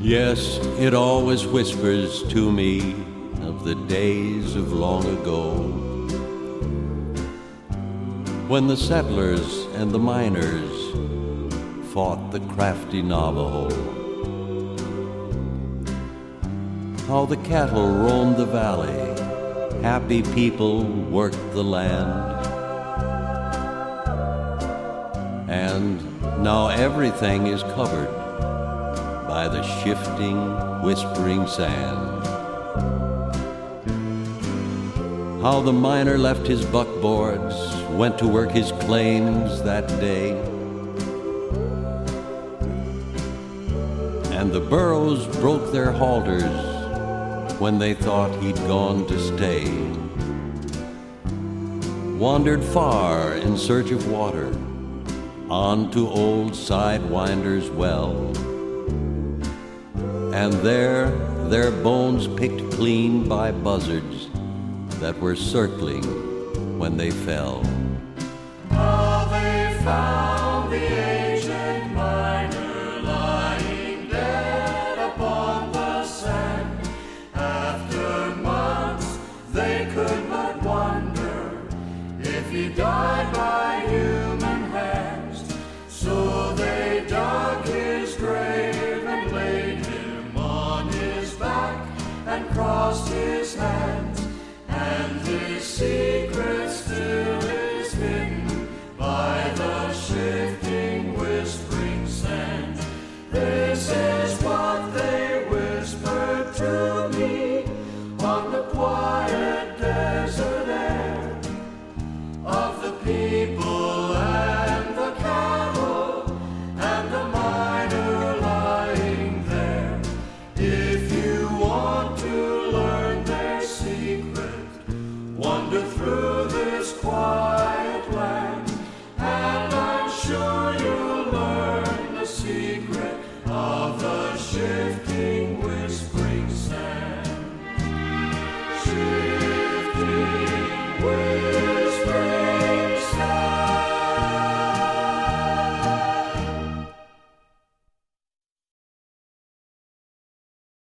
Yes, it always whispers to me of the days of long ago when the settlers and the miners fought the crafty Navajo. How the cattle roamed the valley, happy people worked the land. And now everything is covered by the shifting, whispering sand. How the miner left his buckboards, went to work his claims that day. And the burros broke their halters when they thought he'd gone to stay. Wandered far in search of water, on to old Sidewinder's well and there their bones picked clean by buzzards that were circling when they fell. How they found the ancient miner lying dead upon the sand. After months, they could but wonder if he died and crossed his hands. Quiet